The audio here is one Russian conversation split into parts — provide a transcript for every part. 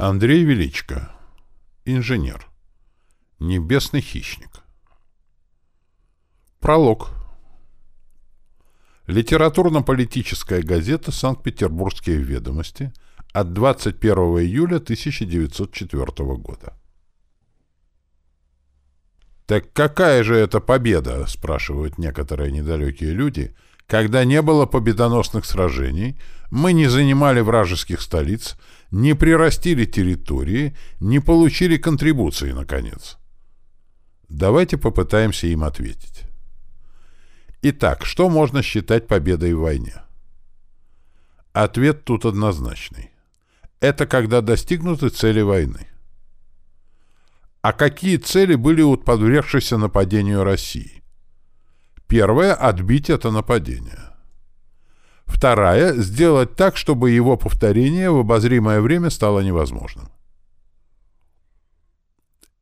Андрей Величко. Инженер. Небесный хищник. Пролог. Литературно-политическая газета «Санкт-Петербургские ведомости» от 21 июля 1904 года. «Так какая же это победа?» — спрашивают некоторые недалекие люди — когда не было победоносных сражений, мы не занимали вражеских столиц, не прирастили территории, не получили контрибуции, наконец. Давайте попытаемся им ответить. Итак, что можно считать победой в войне? Ответ тут однозначный. Это когда достигнуты цели войны. А какие цели были у подвергшейся нападению России? Первая — отбить это нападение. Вторая — сделать так, чтобы его повторение в обозримое время стало невозможным.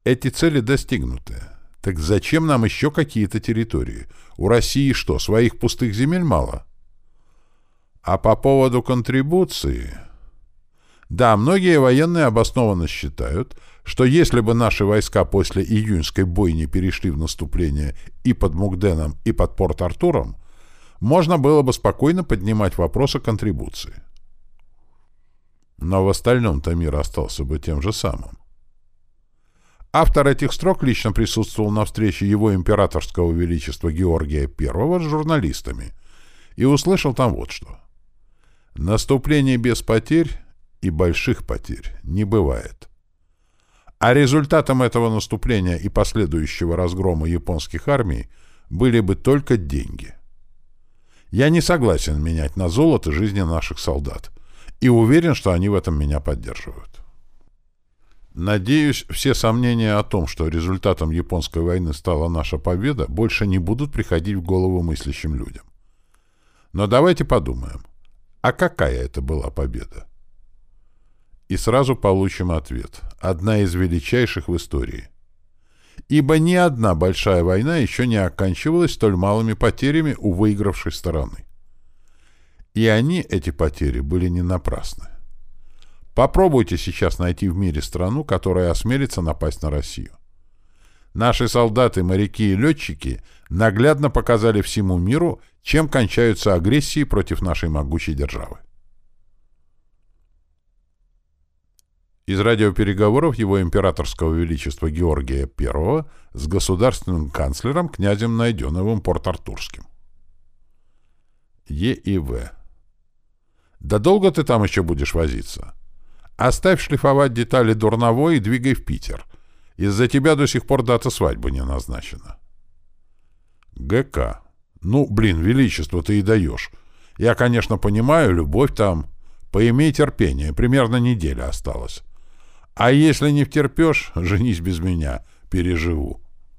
Эти цели достигнуты. Так зачем нам еще какие-то территории? У России что, своих пустых земель мало? А по поводу контрибуции... Да, многие военные обоснованно считают, что если бы наши войска после июньской бойни перешли в наступление и под Мугденом, и под Порт-Артуром, можно было бы спокойно поднимать вопрос о контрибуции. Но в остальном-то мир остался бы тем же самым. Автор этих строк лично присутствовал на встрече его императорского величества Георгия I с журналистами и услышал там вот что. «Наступление без потерь и больших потерь не бывает». А результатом этого наступления и последующего разгрома японских армий были бы только деньги. Я не согласен менять на золото жизни наших солдат и уверен, что они в этом меня поддерживают. Надеюсь, все сомнения о том, что результатом японской войны стала наша победа, больше не будут приходить в голову мыслящим людям. Но давайте подумаем, а какая это была победа? И сразу получим ответ. Одна из величайших в истории. Ибо ни одна большая война еще не оканчивалась столь малыми потерями у выигравшей стороны. И они, эти потери, были не напрасны. Попробуйте сейчас найти в мире страну, которая осмелится напасть на Россию. Наши солдаты, моряки и летчики наглядно показали всему миру, чем кончаются агрессии против нашей могучей державы. Из радиопереговоров его императорского величества Георгия I с государственным канцлером князем Найденовым Порт-Артурским. Е. и В. Да долго ты там еще будешь возиться? Оставь шлифовать детали дурновой и двигай в Питер. Из-за тебя до сих пор дата свадьбы не назначена. ГК. Ну, блин, величество ты и даешь. Я, конечно, понимаю, любовь там. Поимей терпение, примерно неделя осталась. А если не втерпешь, женись без меня, переживу.